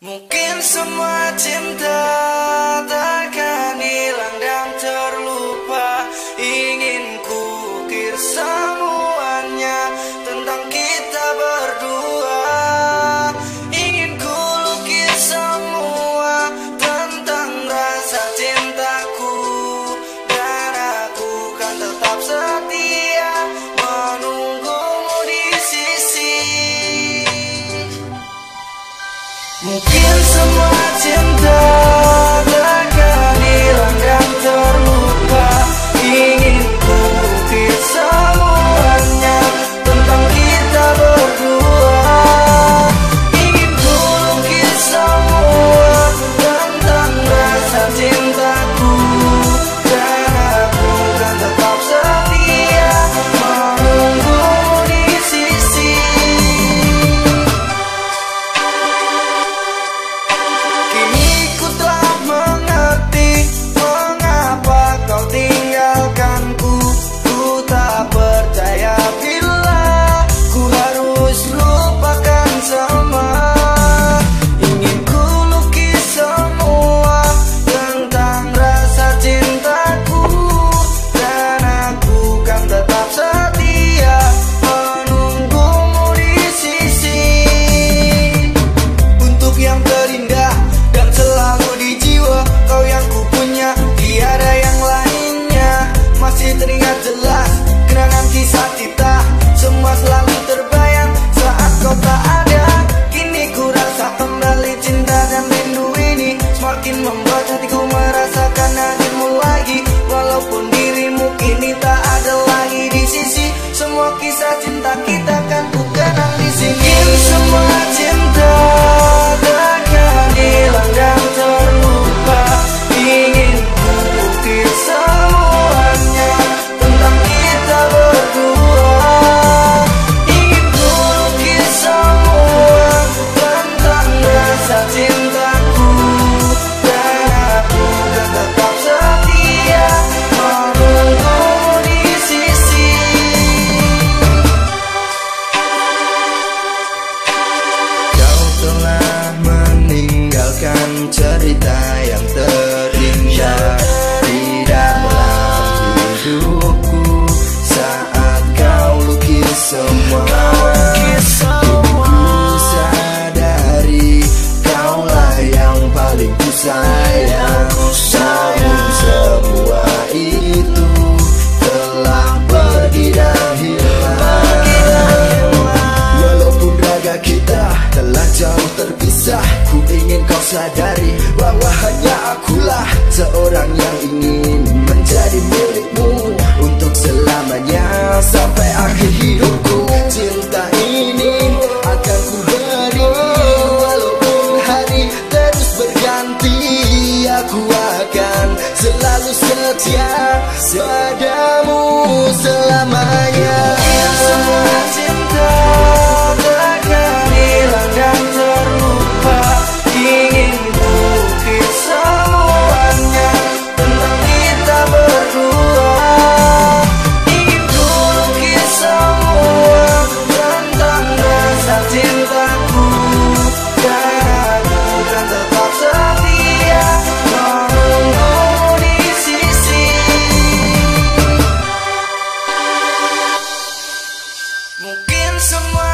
Mungkin semua cinta 凭什么简单？teringat jelas. Kenangan kisah kita Semua selalu terbayang. Saat kau tak ada Kini ku rasa kembali cinta dan rindu ini Semakin membuat hatiku merasakan hadirmu lagi. Walaupun dirimu kini tak ada lagi di sisi Semua kisah cinta kita kan ku kenang di sini. ingin menjadi milikmu Untuk selamanya sampai akhir hidupku. Cinta ini akan ku beri Walaupun hari terus berganti Aku akan selalu setia pada Mungkin semua